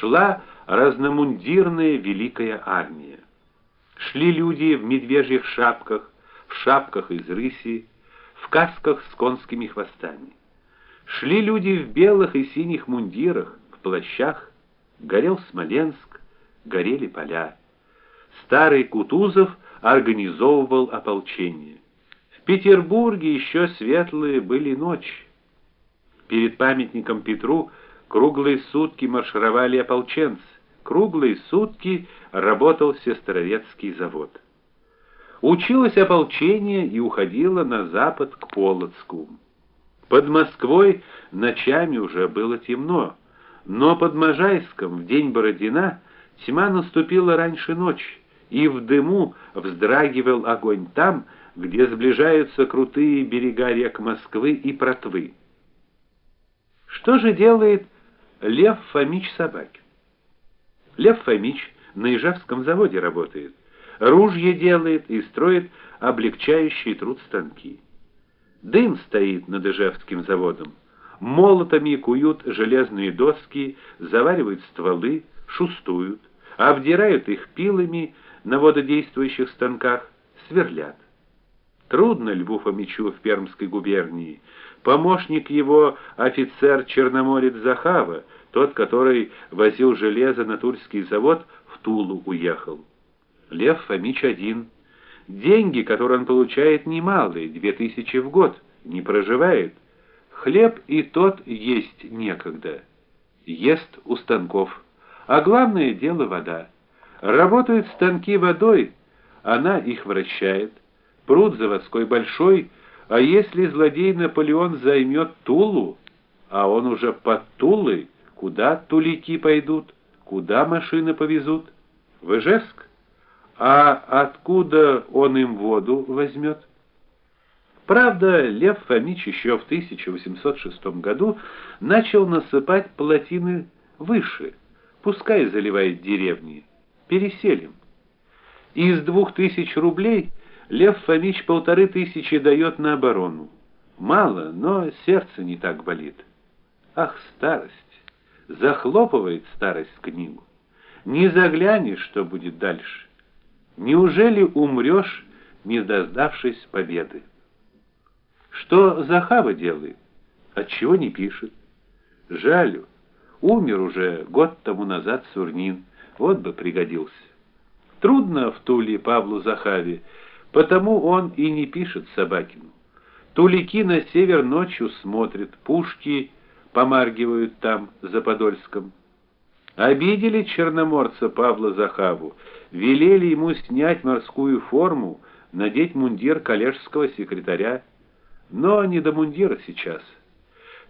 шла разномундирная великая армия. Шли люди в медвежьих шапках, в шапках из рыси, в касках с конскими хвостами. Шли люди в белых и синих мундирах, в плащах. Горел Смоленск, горели поля. Старый Кутузов организовывал ополчение. В Петербурге еще светлые были ночи. Перед памятником Петру круглые сутки маршировали ополченцы. Круглые сутки работал Сестрорецкий завод. Училось ополчение и уходило на запад к Полоцку. Под Москвой ночами уже было темно, но под Можайском в день Бородина тьма наступила раньше ночи, и в дыму вздрагивал огонь там, где сближаются крутые берега рек Москвы и Протвы. Что же делает Лев Фомич Собакин? Лев Фомич на Ижевском заводе работает ружья делает и строит облегчающие труд станки. Дым стоит над Ижевским заводом. Молотами куют железные доски, заваривают стволы, шустуют, обдирают их пилами на вододействующих станках, сверлят. Трудно Льву Фомичу в Пермской губернии. Помощник его офицер Черноморец Захава, тот, который возил железо на Тульский завод, в Тулу уехал. Лев Фомич один. Деньги, которые он получает, немалые, две тысячи в год, не проживает. Хлеб и тот есть некогда. Ест у станков. А главное дело вода. Работают станки водой, она их вращает. Пруд заводской большой, а если злодей Наполеон займет Тулу, а он уже под Тулой, куда тулики пойдут, куда машины повезут? В Ижевск? А откуда он им воду возьмет? Правда, Лев Фомич еще в 1806 году начал насыпать плотины выше, пускай заливает деревни. Переселим. Из двух тысяч рублей Лев Фомич полторы тысячи дает на оборону. Мало, но сердце не так болит. Ах, старость! Захлопывает старость книгу. Не заглянешь, что будет дальше. Неужели умрешь, не дождавшись победы? Что Захава делает? Отчего не пишет? Жалю. Умер уже год тому назад Сурнин. Вот бы пригодился. Трудно в Туле Павлу Захаве, потому он и не пишет Собакину. Тулики на север ночью смотрят, пушки помаргивают там за Подольском. Обидели черноморца Павла Захаву, велели ему снять морскую форму, надеть мундир коллежского секретаря, но не до мундира сейчас.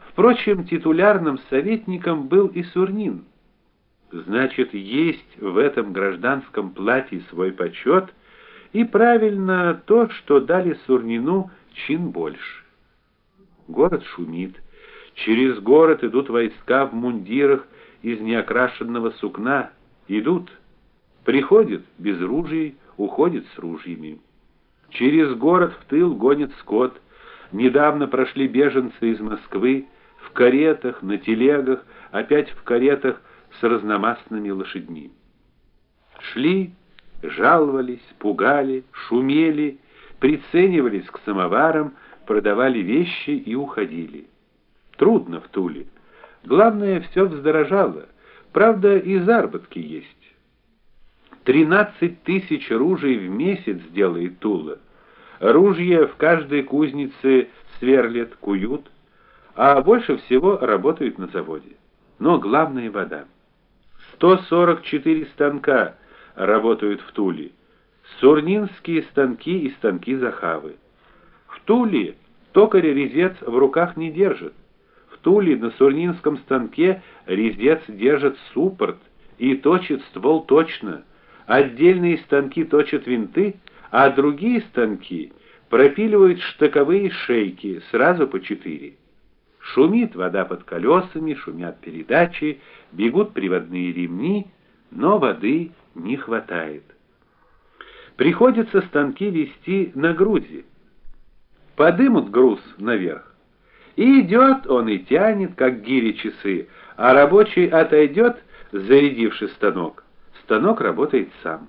Впрочем, титулярным советником был и Сурнин. Значит, есть в этом гражданском платье свой почет, и правильно то, что дали Сурнину чин больше. Город шумит. Через город идут войска в мундирах из неокрашенного сукна, идут Приходит без ружей, уходит с ружьями. Через город в тыл гонит скот. Недавно прошли беженцы из Москвы в каретах, на телегах, опять в каретах с разномастными лошадьми. Шли, жаловались, пугали, шумели, приценивались к самоварам, продавали вещи и уходили. Трудно в Туле. Главное, все вздорожало. Правда, и заработки есть. 13 тысяч ружей в месяц делает Тула. Ружья в каждой кузнице сверлят, куют, а больше всего работают на заводе. Но главное вода. 144 станка работают в Туле. Сурнинские станки и станки Захавы. В Туле токарь резец в руках не держит. В Туле на Сурнинском станке резец держит суппорт и точит ствол точно. Отдельные станки точат винты, а другие станки пропиливают штыковые шейки, сразу по четыре. Шумит вода под колесами, шумят передачи, бегут приводные ремни, но воды не хватает. Приходится станки вести на груди. Подымут груз наверх. И идет он и тянет, как гири часы, а рабочий отойдет, зарядивши станок. Станок работает сам.